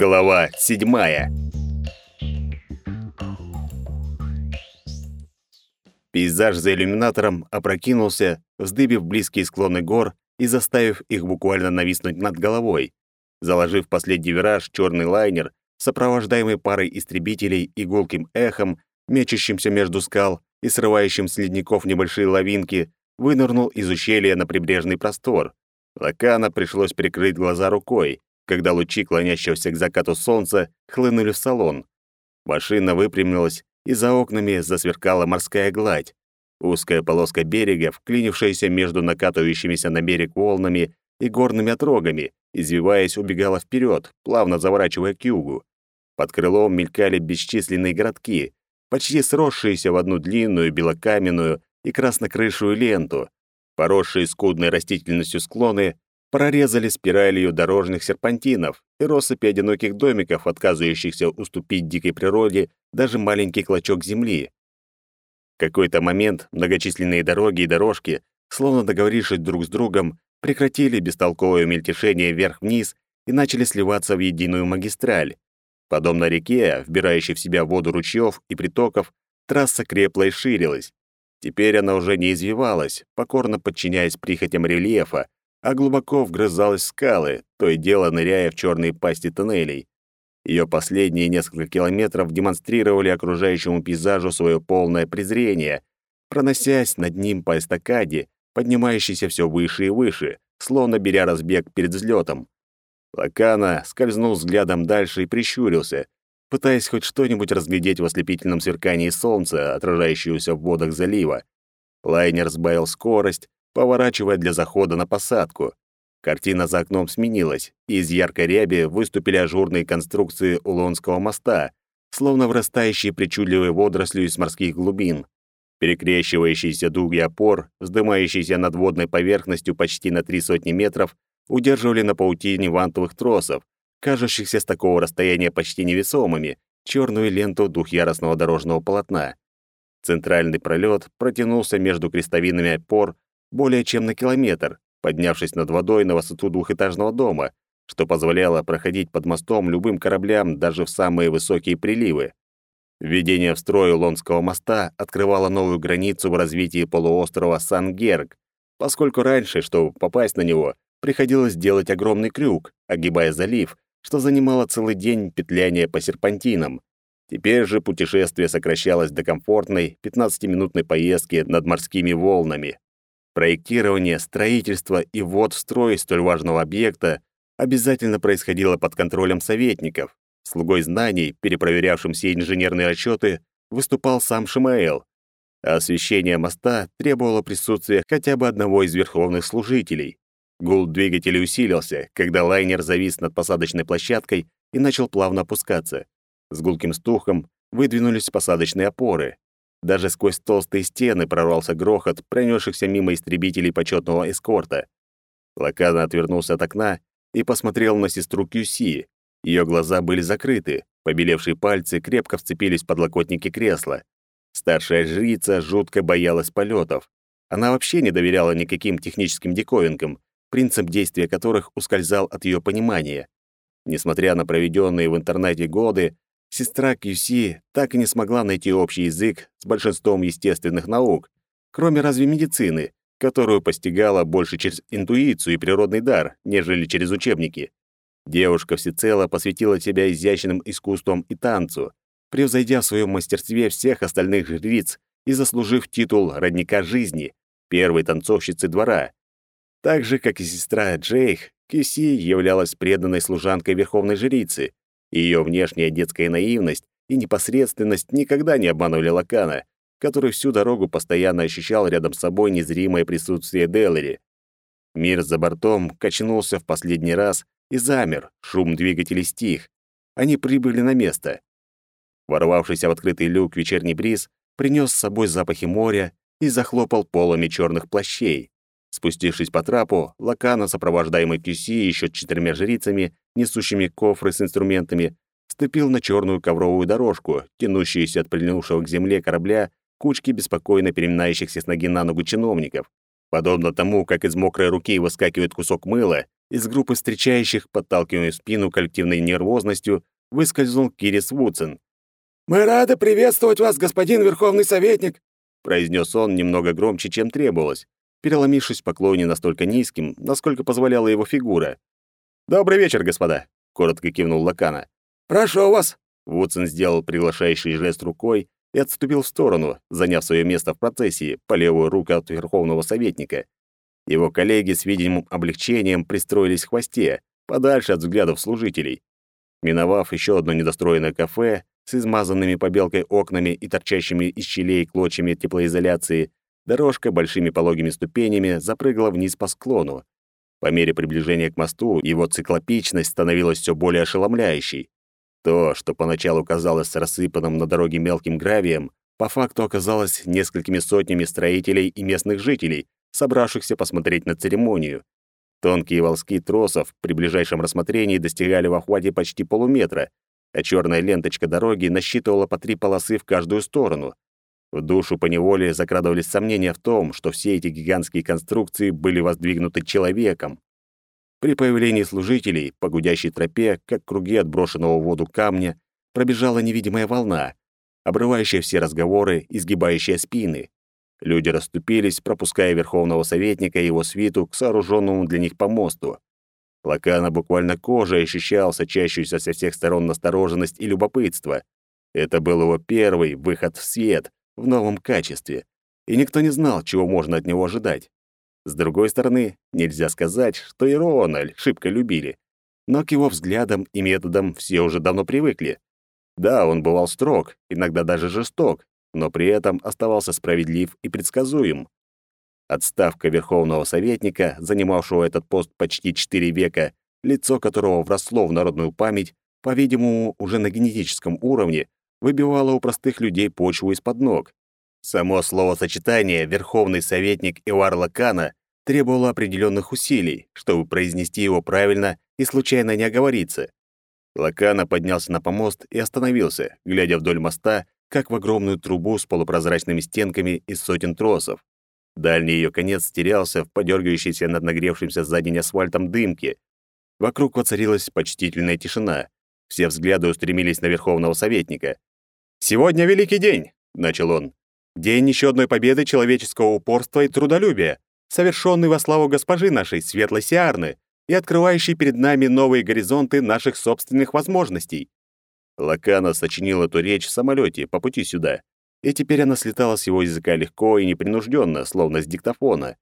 Глава седьмая. Пейзаж за иллюминатором опрокинулся, вздыбив близкие склоны гор и заставив их буквально нависнуть над головой. Заложив последний вираж, черный лайнер, сопровождаемый парой истребителей и гулким эхом, мечущимся между скал и срывающим с ледников небольшие лавинки, вынырнул из ущелья на прибрежный простор. Лакана пришлось прикрыть глаза рукой, когда лучи клонящегося к закату солнца хлынули в салон. Машина выпрямилась, и за окнами засверкала морская гладь. Узкая полоска берега, вклинившаяся между накатывающимися на берег волнами и горными отрогами, извиваясь, убегала вперед, плавно заворачивая к югу. Под крылом мелькали бесчисленные городки, почти сросшиеся в одну длинную белокаменную и краснокрышую ленту. Поросшие скудной растительностью склоны прорезали спиралью дорожных серпантинов и россыпи одиноких домиков, отказывающихся уступить дикой природе даже маленький клочок земли. В какой-то момент многочисленные дороги и дорожки, словно договорившись друг с другом, прекратили бестолковое мельтешение вверх-вниз и начали сливаться в единую магистраль. Подобно реке, вбирающей в себя воду ручьев и притоков, трасса крепла и ширилась. Теперь она уже не извивалась, покорно подчиняясь прихотям рельефа, а глубоко вгрызалась в скалы, то и дело ныряя в черные пасти тоннелей. Ее последние несколько километров демонстрировали окружающему пейзажу свое полное презрение, проносясь над ним по эстакаде, поднимающейся все выше и выше, словно беря разбег перед взлетом. Лакана скользнул взглядом дальше и прищурился, пытаясь хоть что-нибудь разглядеть в ослепительном сверкании солнца, отражающегося в водах залива. Лайнер сбавил скорость, поворачивая для захода на посадку. Картина за окном сменилась, и из яркой ряби выступили ажурные конструкции Улонского моста, словно вырастающие причудливые водоросли из морских глубин. Перекрещивающиеся дуги опор, вздымающиеся над водной поверхностью почти на три сотни метров, удерживали на паутине вантовых тросов, кажущихся с такого расстояния почти невесомыми, черную ленту двухъярусного дорожного полотна. Центральный пролет протянулся между крестовинами опор более чем на километр, поднявшись над водой на высоту двухэтажного дома, что позволяло проходить под мостом любым кораблям даже в самые высокие приливы. Введение в строй Лонского моста открывало новую границу в развитии полуострова Сан-Герг, поскольку раньше, чтобы попасть на него, приходилось делать огромный крюк, огибая залив, что занимало целый день петляния по серпантинам. Теперь же путешествие сокращалось до комфортной 15-минутной поездки над морскими волнами. Проектирование, строительство и ввод в строй столь важного объекта обязательно происходило под контролем советников. Слугой знаний, перепроверявшим все инженерные расчеты, выступал сам Шимаэл, а освещение моста требовало присутствия хотя бы одного из верховных служителей. Гул двигателей усилился, когда лайнер завис над посадочной площадкой и начал плавно опускаться. С гулким стухом выдвинулись посадочные опоры. Даже сквозь толстые стены прорвался грохот пронесшихся мимо истребителей почетного эскорта. Лакана отвернулся от окна и посмотрел на сестру Кюси. Ее глаза были закрыты, побелевшие пальцы крепко вцепились в подлокотники кресла. Старшая жрица жутко боялась полетов. Она вообще не доверяла никаким техническим диковинкам, принцип действия которых ускользал от ее понимания. Несмотря на проведенные в интернете годы, Сестра Кьюси так и не смогла найти общий язык с большинством естественных наук, кроме разве медицины, которую постигала больше через интуицию и природный дар, нежели через учебники. Девушка всецело посвятила себя изящным искусствам и танцу, превзойдя в своем мастерстве всех остальных жриц и заслужив титул родника жизни, первой танцовщицы двора. Так же, как и сестра Джейх, Киси являлась преданной служанкой верховной жрицы, ее внешняя детская наивность и непосредственность никогда не обманывали Лакана, который всю дорогу постоянно ощущал рядом с собой незримое присутствие Деллери. Мир за бортом качнулся в последний раз и замер, шум двигателей стих. Они прибыли на место. Ворвавшийся в открытый люк вечерний бриз принес с собой запахи моря и захлопал полами черных плащей. Спустившись по трапу, Лакана, сопровождаемый Кюси и еще четырьмя жрицами, несущими кофры с инструментами, ступил на черную ковровую дорожку, тянущуюся от прильнувшего к земле корабля кучки беспокойно переминающихся с ноги на ногу чиновников. Подобно тому, как из мокрой руки выскакивает кусок мыла, из группы встречающих, подталкивая спину коллективной нервозностью, выскользнул Кирис Вудсон. «Мы рады приветствовать вас, господин Верховный Советник!» произнес он немного громче, чем требовалось, переломившись в поклоне настолько низким, насколько позволяла его фигура. «Добрый вечер, господа!» — коротко кивнул Лакана. «Прошу вас!» Вудсон сделал приглашающий жест рукой и отступил в сторону, заняв свое место в процессии по левую руку от Верховного Советника. Его коллеги с видимым облегчением пристроились в хвосте, подальше от взглядов служителей. Миновав еще одно недостроенное кафе с измазанными побелкой окнами и торчащими из щелей клочьями теплоизоляции, дорожка большими пологими ступенями запрыгала вниз по склону. По мере приближения к мосту его циклопичность становилась все более ошеломляющей. То, что поначалу казалось рассыпанным на дороге мелким гравием, по факту оказалось несколькими сотнями строителей и местных жителей, собравшихся посмотреть на церемонию. Тонкие волски тросов при ближайшем рассмотрении достигали в охвате почти полуметра, а черная ленточка дороги насчитывала по три полосы в каждую сторону. В душу поневоле закрадывались сомнения в том, что все эти гигантские конструкции были воздвигнуты человеком. При появлении служителей по гудящей тропе, как круги отброшенного в воду камня, пробежала невидимая волна, обрывающая все разговоры, изгибающая спины. Люди расступились, пропуская верховного советника и его свиту к сооруженному для них помосту. Лакана буквально кожей ощущал сочащуюся со всех сторон настороженность и любопытство. Это был его первый выход в свет в новом качестве, и никто не знал, чего можно от него ожидать. С другой стороны, нельзя сказать, что и Рональ шибко любили. Но к его взглядам и методам все уже давно привыкли. Да, он бывал строг, иногда даже жесток, но при этом оставался справедлив и предсказуем. Отставка верховного советника, занимавшего этот пост почти четыре века, лицо которого вросло в народную память, по-видимому, уже на генетическом уровне, выбивало у простых людей почву из-под ног. Само словосочетание «верховный советник Эвар Лакана» требовало определенных усилий, чтобы произнести его правильно и случайно не оговориться. Лакана поднялся на помост и остановился, глядя вдоль моста, как в огромную трубу с полупрозрачными стенками из сотен тросов. Дальний ее конец терялся в подергивающейся над нагревшимся за день асфальтом дымке. Вокруг воцарилась почтительная тишина. Все взгляды устремились на верховного советника. «Сегодня великий день», — начал он. День еще одной победы человеческого упорства и трудолюбия, совершенный во славу госпожи нашей, Светлой Сиарны, и открывающий перед нами новые горизонты наших собственных возможностей. Лакана сочинил эту речь в самолете по пути сюда, и теперь она слетала с его языка легко и непринужденно, словно с диктофона.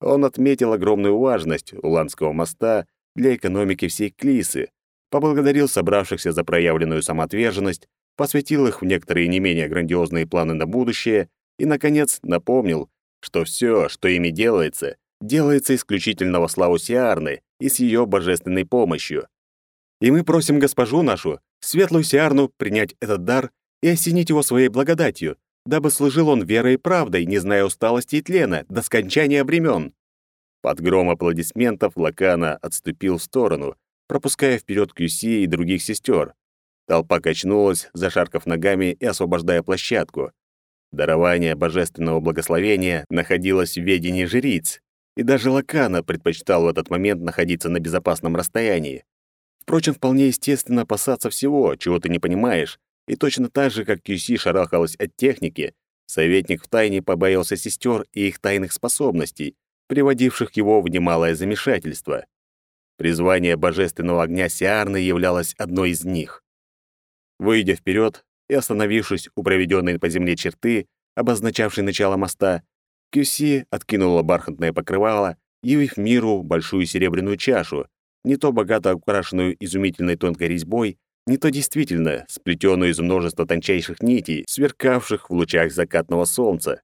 Он отметил огромную важность Уланского моста для экономики всей Клисы, поблагодарил собравшихся за проявленную самоотверженность посвятил их в некоторые не менее грандиозные планы на будущее и, наконец, напомнил, что все, что ими делается, делается исключительно во славу Сиарны и с ее божественной помощью. И мы просим госпожу нашу, светлую Сиарну, принять этот дар и осенить его своей благодатью, дабы служил он верой и правдой, не зная усталости и тлена, до скончания времен. Под гром аплодисментов Лакана отступил в сторону, пропуская вперед Кюси и других сестер. Толпа качнулась, зашаркав ногами и освобождая площадку. Дарование божественного благословения находилось в ведении жриц, и даже Лакана предпочитал в этот момент находиться на безопасном расстоянии. Впрочем, вполне естественно опасаться всего, чего ты не понимаешь, и точно так же, как Кьюси шарахалась от техники, советник втайне побоялся сестер и их тайных способностей, приводивших его в немалое замешательство. Призвание божественного огня Сиарны являлось одной из них. Выйдя вперед и остановившись у проведенной по земле черты, обозначавшей начало моста, Кюси откинула бархатное покрывало, явив миру большую серебряную чашу, не то богато украшенную изумительной тонкой резьбой, не то действительно сплетенную из множества тончайших нитей, сверкавших в лучах закатного солнца.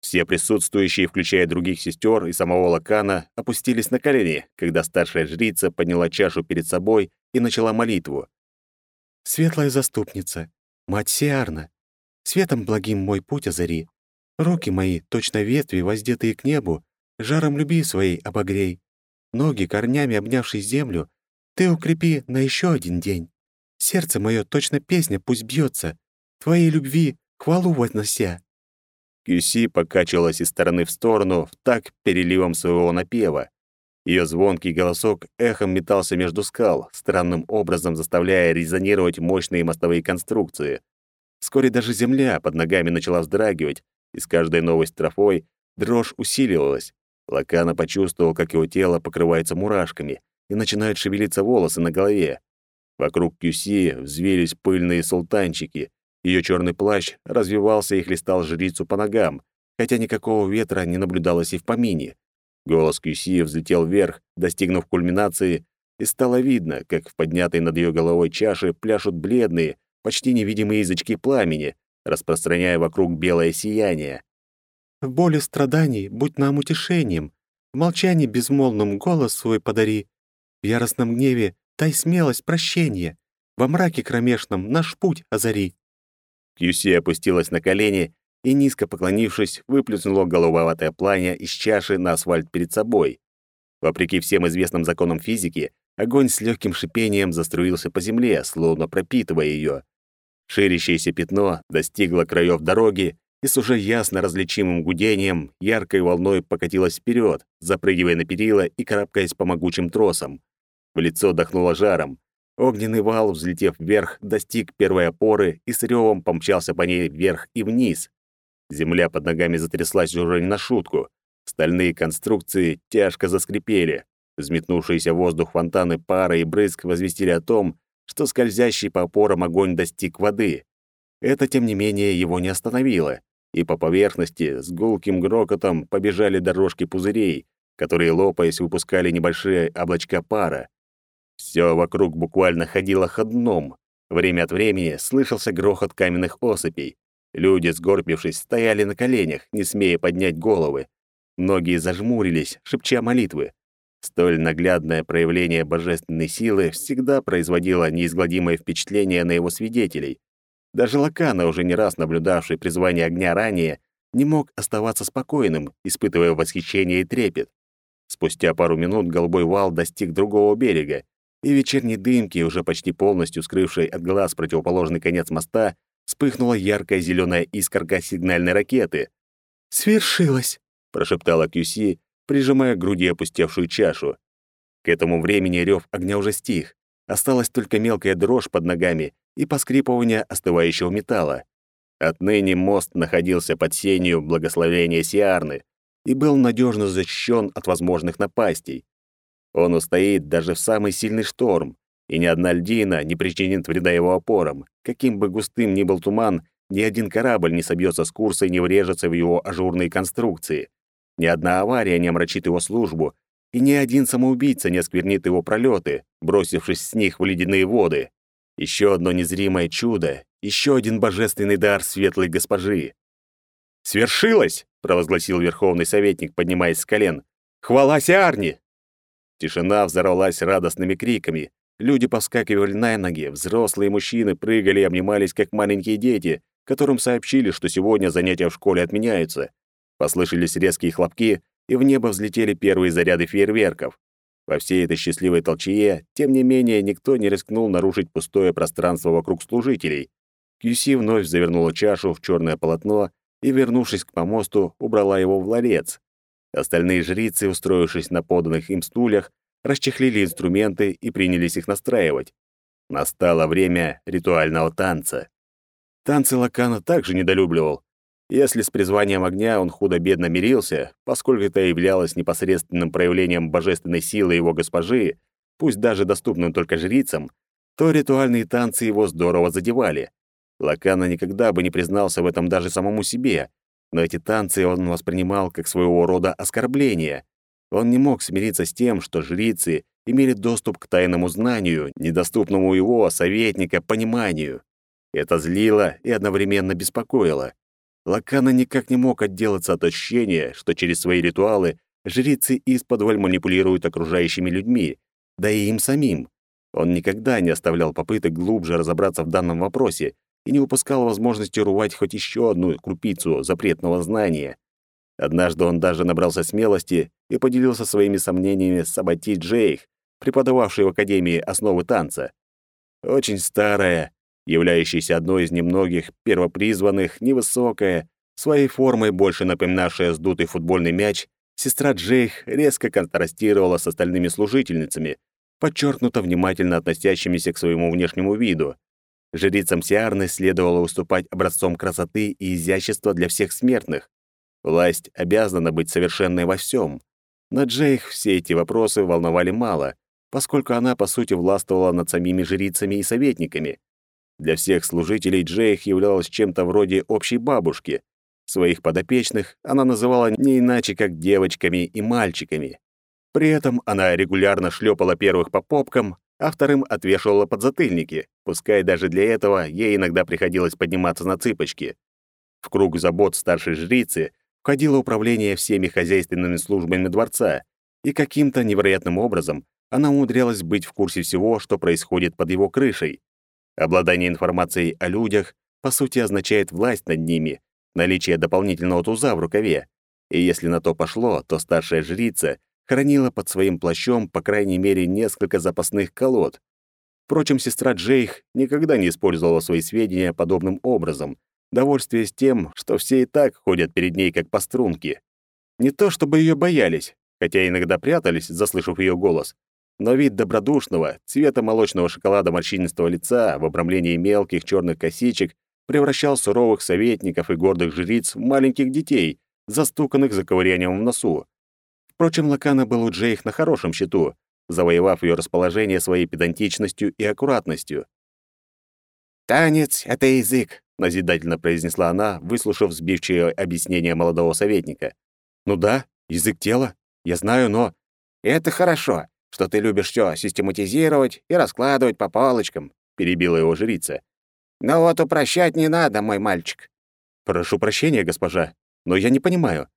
Все присутствующие, включая других сестер и самого Лакана, опустились на колени, когда старшая жрица подняла чашу перед собой и начала молитву. Светлая заступница, мать Сиарна, светом благим мой путь озари. Руки мои, точно ветви, воздетые к небу, жаром люби своей обогрей. Ноги, корнями обнявшие землю, ты укрепи на еще один день. Сердце мое, точно песня, пусть бьется. Твоей любви хвалу вознося». Кюси покачивалась из стороны в сторону в так переливом своего напева. Ее звонкий голосок эхом метался между скал, странным образом заставляя резонировать мощные мостовые конструкции. Вскоре даже земля под ногами начала вздрагивать, и с каждой новой строфой дрожь усиливалась. Лакана почувствовал, как его тело покрывается мурашками, и начинают шевелиться волосы на голове. Вокруг Кюси взвелись пыльные султанчики. Ее черный плащ развивался и хлестал жрицу по ногам, хотя никакого ветра не наблюдалось и в помине. Голос Кюси взлетел вверх, достигнув кульминации, и стало видно, как в поднятой над ее головой чаше пляшут бледные, почти невидимые язычки пламени, распространяя вокруг белое сияние. «В боли страданий будь нам утешением, в молчании безмолвным голос свой подари, в яростном гневе дай смелость прощения, во мраке кромешном наш путь озари». Кьюси опустилась на колени и, низко поклонившись, выплюнула голубоватое пламя из чаши на асфальт перед собой. Вопреки всем известным законам физики, огонь с легким шипением заструился по земле, словно пропитывая ее. Ширящееся пятно достигло краев дороги и с уже ясно различимым гудением яркой волной покатилось вперед, запрыгивая на перила и карабкаясь по могучим тросам. В лицо дохнуло жаром. Огненный вал, взлетев вверх, достиг первой опоры и с ревом помчался по ней вверх и вниз. Земля под ногами затряслась уже не на шутку. Стальные конструкции тяжко заскрипели. Взметнувшиеся в воздух фонтаны пара и брызг возвестили о том, что скользящий по опорам огонь достиг воды. Это, тем не менее, его не остановило, и по поверхности с гулким грохотом побежали дорожки пузырей, которые, лопаясь, выпускали небольшие облачка пара. Все вокруг буквально ходило ходном. Время от времени слышался грохот каменных осыпей. Люди, сгорбившись, стояли на коленях, не смея поднять головы. Многие зажмурились, шепча молитвы. Столь наглядное проявление божественной силы всегда производило неизгладимое впечатление на его свидетелей. Даже Лакана, уже не раз наблюдавший призвание огня ранее, не мог оставаться спокойным, испытывая восхищение и трепет. Спустя пару минут голубой вал достиг другого берега, и вечерней дымки, уже почти полностью скрывшей от глаз противоположный конец моста, вспыхнула яркая зеленая искорка сигнальной ракеты. «Свершилось!» — прошептала Кюси, прижимая к груди опустевшую чашу. К этому времени рев огня уже стих. Осталась только мелкая дрожь под ногами и поскрипывание остывающего металла. Отныне мост находился под сенью благословения Сиарны и был надежно защищен от возможных напастей. Он устоит даже в самый сильный шторм, и ни одна льдина не причинит вреда его опорам. Каким бы густым ни был туман, ни один корабль не собьется с курса и не врежется в его ажурные конструкции. Ни одна авария не омрачит его службу, и ни один самоубийца не осквернит его пролеты, бросившись с них в ледяные воды. Еще одно незримое чудо, еще один божественный дар светлой госпожи. «Свершилось!» — провозгласил верховный советник, поднимаясь с колен. «Хвала Сиарни!» Тишина взорвалась радостными криками. Люди повскакивали на ноги, взрослые мужчины прыгали и обнимались, как маленькие дети, которым сообщили, что сегодня занятия в школе отменяются. Послышались резкие хлопки, и в небо взлетели первые заряды фейерверков. Во всей этой счастливой толчее, тем не менее, никто не рискнул нарушить пустое пространство вокруг служителей. Кьюси вновь завернула чашу в черное полотно и, вернувшись к помосту, убрала его в ларец. Остальные жрицы, устроившись на поданных им стульях, расчехлили инструменты и принялись их настраивать. Настало время ритуального танца. Танцы Лакана также недолюбливал. Если с призванием огня он худо-бедно мирился, поскольку это являлось непосредственным проявлением божественной силы его госпожи, пусть даже доступным только жрицам, то ритуальные танцы его здорово задевали. Лакана никогда бы не признался в этом даже самому себе, но эти танцы он воспринимал как своего рода оскорбление. Он не мог смириться с тем, что жрицы имели доступ к тайному знанию, недоступному его, советника, пониманию. Это злило и одновременно беспокоило. Лакана никак не мог отделаться от ощущения, что через свои ритуалы жрицы исподволь манипулируют окружающими людьми, да и им самим. Он никогда не оставлял попыток глубже разобраться в данном вопросе и не упускал возможности урвать хоть еще одну крупицу запретного знания. Однажды он даже набрался смелости и поделился своими сомнениями с Абати Джейх, преподававшей в Академии основы танца. Очень старая, являющаяся одной из немногих первопризванных, невысокая, своей формой больше напоминавшая сдутый футбольный мяч, сестра Джейх резко контрастировала с остальными служительницами, подчеркнуто внимательно относящимися к своему внешнему виду. Жрицам Сиарны следовало уступать образцом красоты и изящества для всех смертных. Власть обязана быть совершенной во всем. Но Джейх все эти вопросы волновали мало, поскольку она, по сути, властвовала над самими жрицами и советниками. Для всех служителей Джейх являлась чем-то вроде общей бабушки. Своих подопечных она называла не иначе, как девочками и мальчиками. При этом она регулярно шлепала первых по попкам, а вторым отвешивала подзатыльники, пускай даже для этого ей иногда приходилось подниматься на цыпочки. В круг забот старшей жрицы входило управление всеми хозяйственными службами дворца, и каким-то невероятным образом она умудрялась быть в курсе всего, что происходит под его крышей. Обладание информацией о людях, по сути, означает власть над ними, наличие дополнительного туза в рукаве. И если на то пошло, то старшая жрица хранила под своим плащом, по крайней мере, несколько запасных колод. Впрочем, сестра Джейх никогда не использовала свои сведения подобным образом, довольствуясь тем, что все и так ходят перед ней как по струнке. Не то чтобы ее боялись, хотя иногда прятались, заслышав ее голос, но вид добродушного, цвета молочного шоколада морщинистого лица в обрамлении мелких черных косичек превращал суровых советников и гордых жриц в маленьких детей, застуканных за ковырянием в носу. Впрочем, Лакана был у Джейх на хорошем счету, завоевав ее расположение своей педантичностью и аккуратностью. «Танец — это язык», — назидательно произнесла она, выслушав сбивчивое объяснение молодого советника. «Ну да, язык тела. Я знаю, но...» «Это хорошо что ты любишь все систематизировать и раскладывать по полочкам», — перебила его жрица. «Но вот упрощать не надо, мой мальчик». «Прошу прощения, госпожа, но я не понимаю».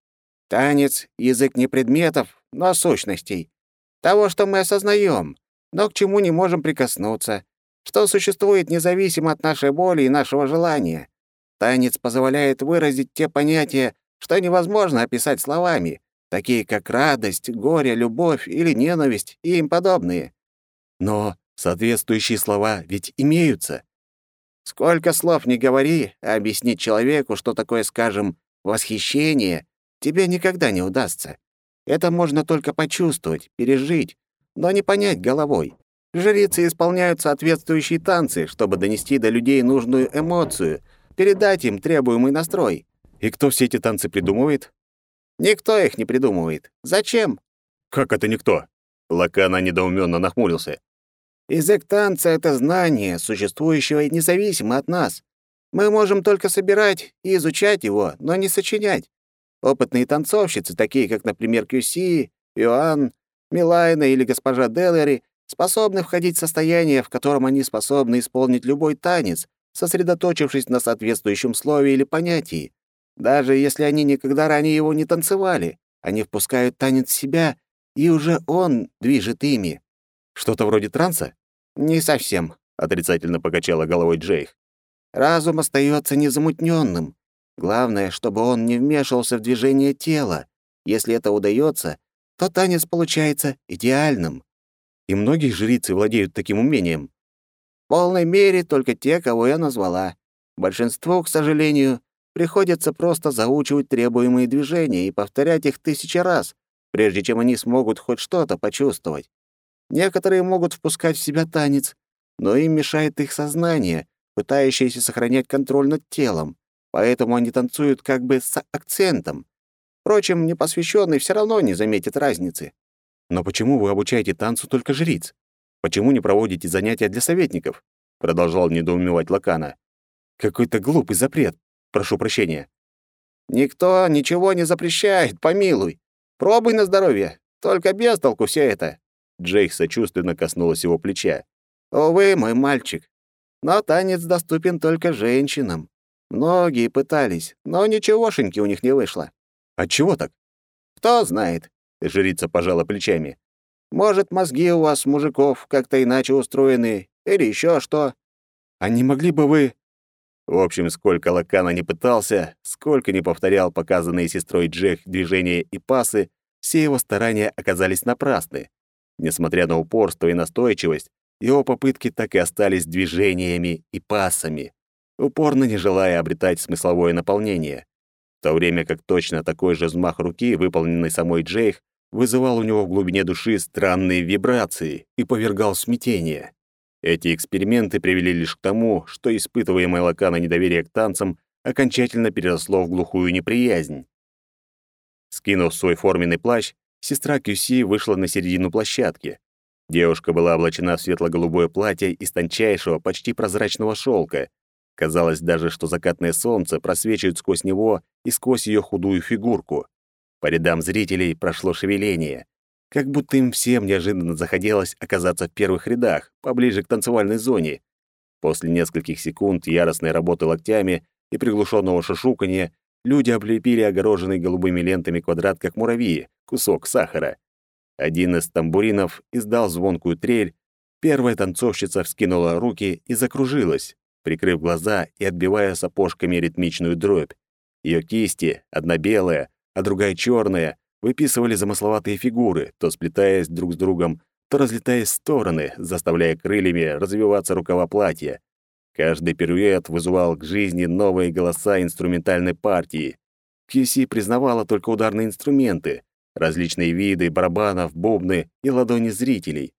«Танец — язык не предметов, но сущностей. Того, что мы осознаем, но к чему не можем прикоснуться, что существует независимо от нашей боли и нашего желания. Танец позволяет выразить те понятия, что невозможно описать словами, такие как радость, горе, любовь или ненависть и им подобные. Но соответствующие слова ведь имеются. Сколько слов не говори, объяснить человеку, что такое, скажем, восхищение, тебе никогда не удастся. Это можно только почувствовать, пережить, но не понять головой. Жрицы исполняют соответствующие танцы, чтобы донести до людей нужную эмоцию, передать им требуемый настрой. И кто все эти танцы придумывает? Никто их не придумывает. Зачем? Как это никто? Лакана недоуменно нахмурился. Язык танца — это знание, существующее независимо от нас. Мы можем только собирать и изучать его, но не сочинять. Опытные танцовщицы, такие как, например, Кюси, Иоанн, Милайна или госпожа Деллери, способны входить в состояние, в котором они способны исполнить любой танец, сосредоточившись на соответствующем слове или понятии. Даже если они никогда ранее его не танцевали, они впускают танец в себя, и уже он движет ими. Что-то вроде транса? Не совсем, отрицательно покачала головой Джейх. Разум остается незамутненным. Главное, чтобы он не вмешивался в движение тела. Если это удается, то танец получается идеальным. И многие жрицы владеют таким умением. В полной мере только те, кого я назвала. Большинству, к сожалению, Приходится просто заучивать требуемые движения и повторять их тысячи раз, прежде чем они смогут хоть что-то почувствовать. Некоторые могут впускать в себя танец, но им мешает их сознание, пытающееся сохранять контроль над телом, поэтому они танцуют как бы с акцентом. Впрочем, непосвященный все равно не заметит разницы. Но почему вы обучаете танцу только жриц? Почему не проводите занятия для советников? Продолжал недоумевать Лакана. Какой-то глупый запрет, Прошу прощения». «Никто ничего не запрещает, помилуй. Пробуй на здоровье. Только без толку все это». Джейк сочувственно коснулась его плеча. «Увы, мой мальчик. Но танец доступен только женщинам. Многие пытались, но ничегошеньки у них не вышло». «Отчего так?» «Кто знает», — жрица пожала плечами. «Может, мозги у вас, мужиков, как-то иначе устроены, или еще что». «А не могли бы вы...» В общем, сколько Лакана не пытался, сколько не повторял показанные сестрой Джек движения и пасы, все его старания оказались напрасны. Несмотря на упорство и настойчивость, его попытки так и остались движениями и пасами, упорно не желая обретать смысловое наполнение. в то время как точно такой же взмах руки, выполненный самой Джейх, вызывал у него в глубине души странные вибрации и повергал смятение. Эти эксперименты привели лишь к тому, что испытываемое Лакана недоверие к танцам окончательно переросло в глухую неприязнь. Скинув свой форменный плащ, сестра Кюси вышла на середину площадки. Девушка была облачена в светло-голубое платье из тончайшего, почти прозрачного шелка. Казалось даже, что закатное солнце просвечивает сквозь него и сквозь ее худую фигурку. По рядам зрителей прошло шевеление. Как будто им всем неожиданно захотелось оказаться в первых рядах, поближе к танцевальной зоне. После нескольких секунд яростной работы локтями и приглушенного шушуканья люди облепили огороженный голубыми лентами квадрат, как муравьи, кусок сахара. Один из тамбуринов издал звонкую трель, первая танцовщица вскинула руки и закружилась, прикрыв глаза и отбивая сапожками ритмичную дробь. Ее кисти, одна белая, а другая черная, выписывали замысловатые фигуры, то сплетаясь друг с другом, то разлетаясь в стороны, заставляя крыльями развиваться рукава платья. Каждый пируэт вызывал к жизни новые голоса инструментальной партии. QC признавала только ударные инструменты, различные виды барабанов, бубны и ладони зрителей.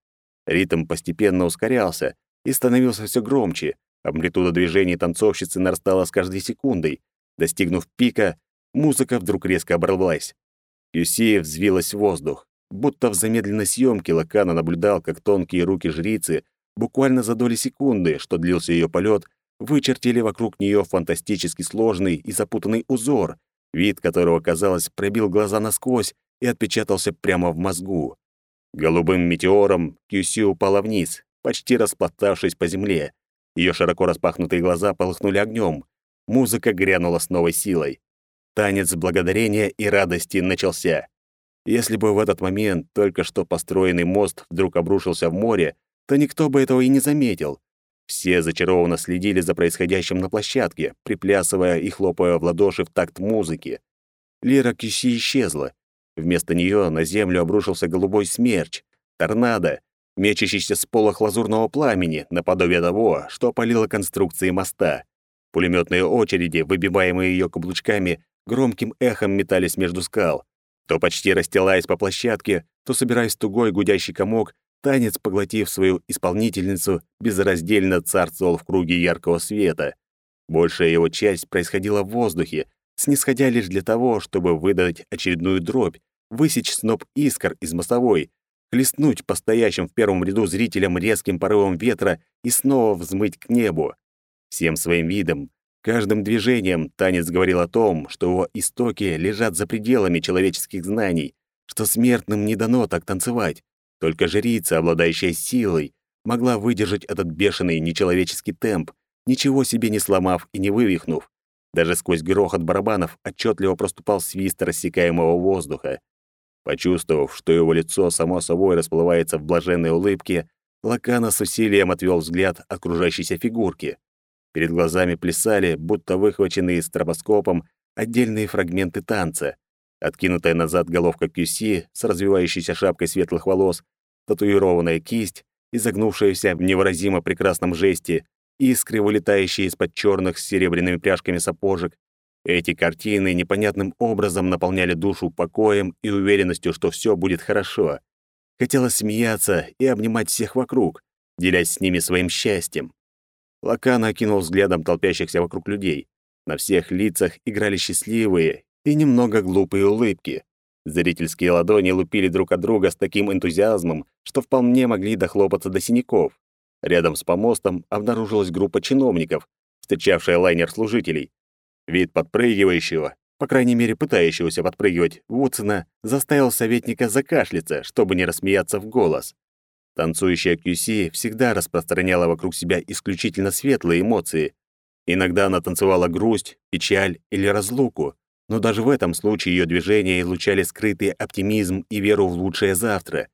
Ритм постепенно ускорялся и становился все громче, амплитуда движений танцовщицы нарастала с каждой секундой. Достигнув пика, музыка вдруг резко оборвалась. Юсея взвилась в воздух. Будто в замедленной съемке Лакана наблюдал, как тонкие руки жрицы буквально за доли секунды, что длился ее полет, вычертили вокруг нее фантастически сложный и запутанный узор, вид которого, казалось, пробил глаза насквозь и отпечатался прямо в мозгу. Голубым метеором Кьюси упала вниз, почти распластавшись по земле. Ее широко распахнутые глаза полыхнули огнем. Музыка грянула с новой силой. Танец благодарения и радости начался. Если бы в этот момент только что построенный мост вдруг обрушился в море, то никто бы этого и не заметил. Все зачарованно следили за происходящим на площадке, приплясывая и хлопая в ладоши в такт музыки. Лира Кюси исчезла. Вместо нее на землю обрушился голубой смерч, торнадо, мечащийся с полох лазурного пламени, наподобие того, что опалило конструкции моста. Пулеметные очереди, выбиваемые ее каблучками, громким эхом метались между скал. То почти расстилаясь по площадке, то собираясь тугой гудящий комок, танец, поглотив свою исполнительницу, безраздельно царствовал в круге яркого света. Большая его часть происходила в воздухе, снисходя лишь для того, чтобы выдать очередную дробь, высечь сноп искр из мостовой, хлестнуть по стоящим в первом ряду зрителям резким порывом ветра и снова взмыть к небу. Всем своим видом, Каждым движением танец говорил о том, что его истоки лежат за пределами человеческих знаний, что смертным не дано так танцевать. Только жрица, обладающая силой, могла выдержать этот бешеный нечеловеческий темп, ничего себе не сломав и не вывихнув. Даже сквозь грохот барабанов отчетливо проступал свист рассекаемого воздуха. Почувствовав, что его лицо само собой расплывается в блаженной улыбке, Лакана с усилием отвел взгляд от окружающейся фигурки. Перед глазами плясали, будто выхваченные стробоскопом, отдельные фрагменты танца. Откинутая назад головка Кюси с развивающейся шапкой светлых волос, татуированная кисть, изогнувшаяся в невыразимо прекрасном жесте, искры, вылетающие из-под черных с серебряными пряжками сапожек. Эти картины непонятным образом наполняли душу покоем и уверенностью, что все будет хорошо. Хотелось смеяться и обнимать всех вокруг, делясь с ними своим счастьем. Лакан окинул взглядом толпящихся вокруг людей. На всех лицах играли счастливые и немного глупые улыбки. Зрительские ладони лупили друг от друга с таким энтузиазмом, что вполне могли дохлопаться до синяков. Рядом с помостом обнаружилась группа чиновников, встречавшая лайнер служителей. Вид подпрыгивающего, по крайней мере пытающегося подпрыгивать, Вудсона заставил советника закашляться, чтобы не рассмеяться в голос. Танцующая Кьюси всегда распространяла вокруг себя исключительно светлые эмоции. Иногда она танцевала грусть, печаль или разлуку, но даже в этом случае ее движения излучали скрытый оптимизм и веру в лучшее завтра.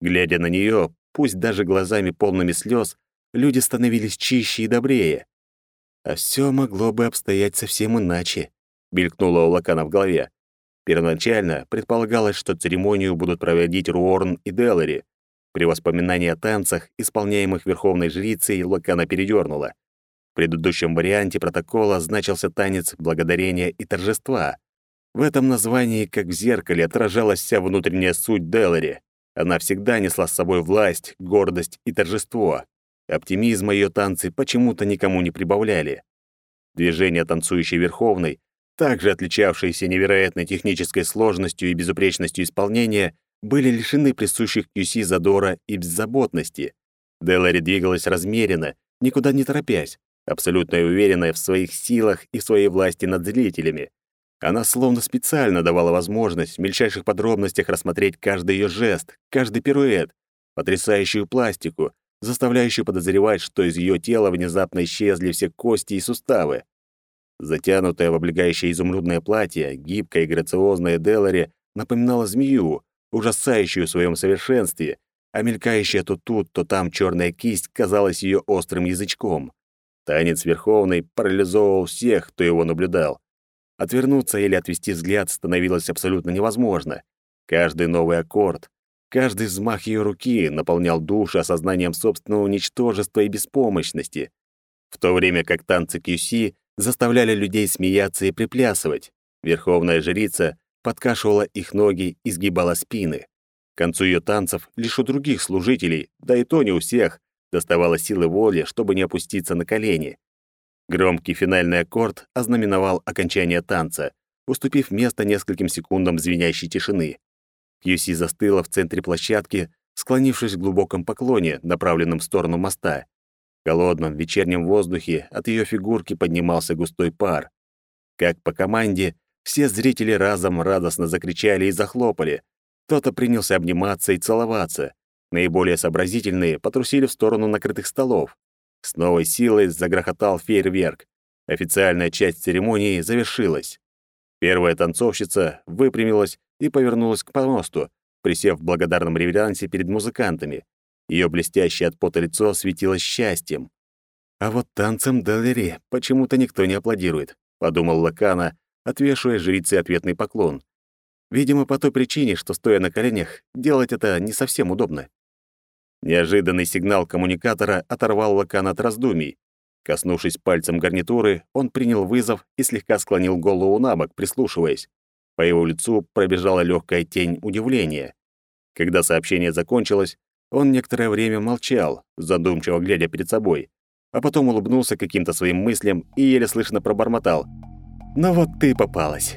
Глядя на нее, пусть даже глазами полными слез, люди становились чище и добрее. А все могло бы обстоять совсем иначе, мелькнуло у Лакана в голове. Первоначально предполагалось, что церемонию будут проводить Руорн и Делари, при воспоминании о танцах, исполняемых верховной жрицей, Лакана передернула. В предыдущем варианте протокола значился танец благодарения и торжества, В этом названии, как в зеркале, отражалась вся внутренняя суть Делари. Она всегда несла с собой власть, гордость и торжество. Оптимизма ее танцы почему-то никому не прибавляли. Движения танцующей Верховной, также отличавшиеся невероятной технической сложностью и безупречностью исполнения, были лишены присущих QC задора и беззаботности. Делари двигалась размеренно, никуда не торопясь, абсолютно уверенная в своих силах и своей власти над зрителями. Она словно специально давала возможность в мельчайших подробностях рассмотреть каждый ее жест, каждый пируэт, потрясающую пластику, заставляющую подозревать, что из ее тела внезапно исчезли все кости и суставы. Затянутое в облегающее изумрудное платье, гибкое и грациозное Делари напоминало змею, ужасающую в своем совершенстве, а мелькающая то тут, то там черная кисть казалась ее острым язычком. Танец Верховный парализовывал всех, кто его наблюдал. Отвернуться или отвести взгляд становилось абсолютно невозможно. Каждый новый аккорд, каждый взмах ее руки наполнял душу осознанием собственного ничтожества и беспомощности, в то время как танцы QC заставляли людей смеяться и приплясывать. Верховная жрица подкашивала их ноги и сгибала спины. К концу ее танцев лишь у других служителей, да и то не у всех, доставало силы воли, чтобы не опуститься на колени. Громкий финальный аккорд ознаменовал окончание танца, уступив место нескольким секундам звенящей тишины. Кьюси застыла в центре площадки, склонившись в глубоком поклоне, направленном в сторону моста. В холодном вечернем воздухе от ее фигурки поднимался густой пар. Как по команде, все зрители разом радостно закричали и захлопали. Кто-то принялся обниматься и целоваться. Наиболее сообразительные потрусили в сторону накрытых столов. С новой силой загрохотал фейерверк. Официальная часть церемонии завершилась. Первая танцовщица выпрямилась и повернулась к помосту, присев в благодарном реверансе перед музыкантами. Ее блестящее от пота лицо светилось счастьем. «А вот танцем Делери почему-то никто не аплодирует», — подумал Лакана, отвешивая жрице ответный поклон. Видимо, по той причине, что, стоя на коленях, делать это не совсем удобно. Неожиданный сигнал коммуникатора оторвал Лакана от раздумий. Коснувшись пальцем гарнитуры, он принял вызов и слегка склонил голову на бок, прислушиваясь. По его лицу пробежала легкая тень удивления. Когда сообщение закончилось, он некоторое время молчал, задумчиво глядя перед собой, а потом улыбнулся каким-то своим мыслям и еле слышно пробормотал. «Ну вот ты попалась.